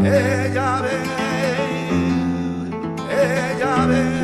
Ella ve, ella ve.